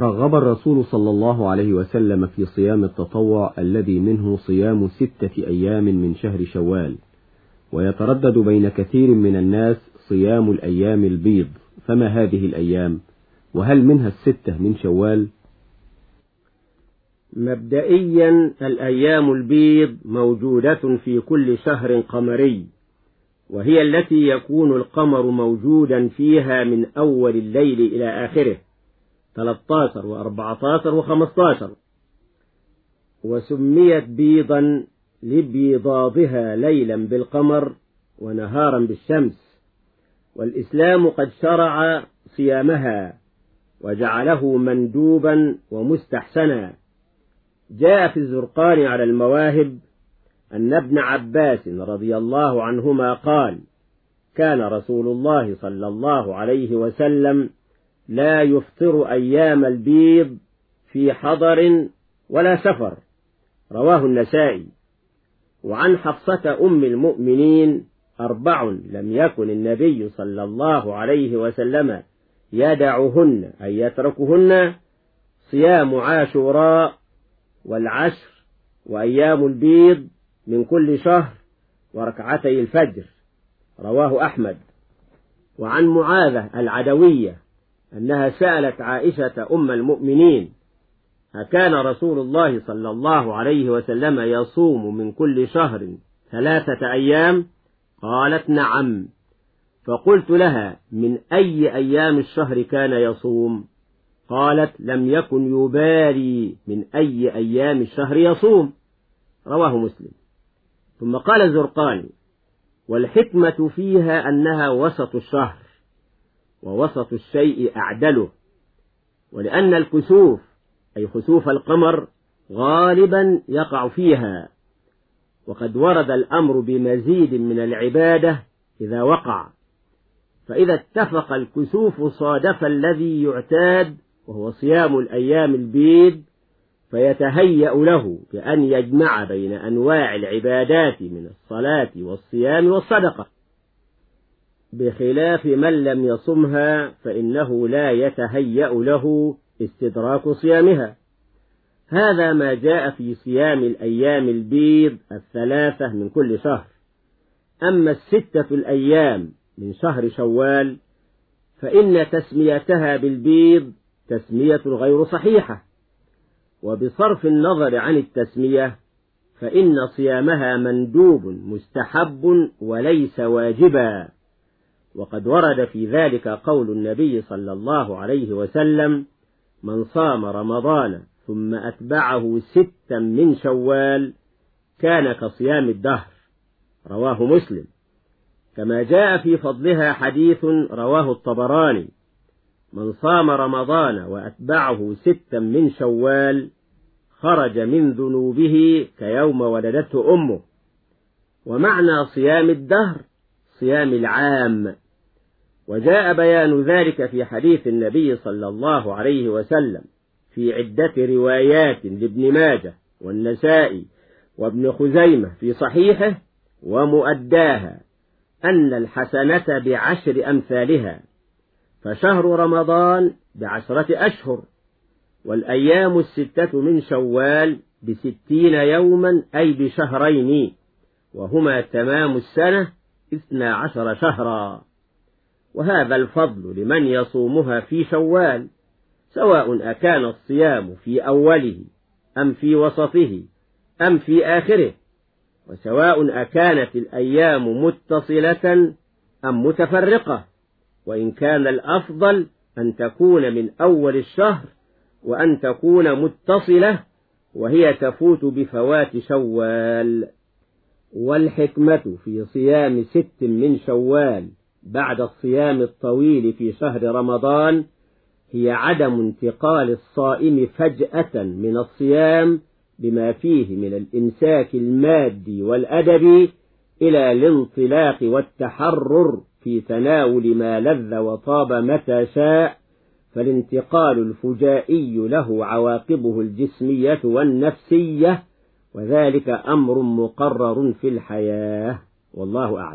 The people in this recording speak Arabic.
رغب الرسول صلى الله عليه وسلم في صيام التطوع الذي منه صيام ستة أيام من شهر شوال. ويتردد بين كثير من الناس صيام الأيام البيض. فما هذه الأيام؟ وهل منها الستة من شوال؟ مبدئيا الأيام البيض موجودة في كل شهر قمري وهي التي يكون القمر موجودا فيها من أول الليل إلى آخره. 13 و14 و15 وسميت بيضا لبيضاضها ليلا بالقمر ونهارا بالشمس. والإسلام قد شرع صيامها وجعله مندوبا ومستحسنا. جاء في الزرقان على المواهب أن ابن عباس رضي الله عنهما قال كان رسول الله صلى الله عليه وسلم لا يفطر أيام البيض في حضر ولا سفر. رواه النسائي. وعن حفصة أم المؤمنين أربع لم يكن النبي صلى الله عليه وسلم يدعهن أي يتركهن صيام عاشوراء والعشر وأيام البيض من كل شهر وركعتي الفجر. رواه أحمد. وعن معاذة العدوية أنها سألت عائشة أم المؤمنين أكان رسول الله صلى الله عليه وسلم يصوم من كل شهر ثلاثة أيام؟ قالت نعم. فقلت لها من أي أيام الشهر كان يصوم؟ قالت لم يكن يبالي من أي أيام الشهر يصوم. رواه مسلم. ثم قال الزرقاني والحكمة فيها أنها وسط الشهر. ووسط الشيء أعدله. ولأن الكسوف أي خسوف القمر غالبا يقع فيها. وقد ورد الأمر بمزيد من العبادة إذا وقع. فإذا اتفق الكسوف صادف الذي يعتاد وهو صيام الأيام البيض فيتهيأ له بأن يجمع بين أنواع العبادات من الصلاة والصيام والصدقة. بخلاف من لم يصمها فإنه لا يتهيأ له استدراك صيامها. هذا ما جاء في صيام الأيام البيض الثلاثة من كل شهر. أما الستة الأيام من شهر شوال فإن تسميتها بالبيض تسمية غير صحيحة. وبصرف النظر عن التسمية فإن صيامها مندوب مستحب وليس واجبا. وقد ورد في ذلك قول النبي صلى الله عليه وسلم من صام رمضان ثم أتبعه ستا من شوال كان كصيام الدهر رواه مسلم. كما جاء في فضلها حديث رواه الطبراني من صام رمضان وأتبعه ستا من شوال خرج من ذنوبه كيوم ولدته أمه ومعنى صيام الدهر صيام العام. وجاء بيان ذلك في حديث النبي صلى الله عليه وسلم في عدة روايات لابن ماجه والنسائي وابن خزيمة في صحيحه ومؤداها أن الحسنة بعشر أمثالها فشهر رمضان بعشرة أشهر والأيام الستة من شوال بستين يوما أي بشهرين وهما تمام السنة اثنا عشر شهرا. وهذا الفضل لمن يصومها في شوال سواء أكان الصيام في أوله أم في وسطه أم في آخره وسواء أكانت الأيام متصلة أم متفرقة وإن كان الأفضل أن تكون من أول الشهر وأن تكون متصلة وهي تفوت بفوات شوال. والحكمة في صيام ست من شوال. بعد الصيام الطويل في شهر رمضان هي عدم انتقال الصائم فجأة من الصيام بما فيه من الإمساك المادي والأدبي إلى الانطلاق والتحرر في تناول ما لذ وطاب متى شاء فالانتقال الفجائي له عواقبه الجسمية والنفسية وذلك أمر مقرر في الحياة والله أعلم.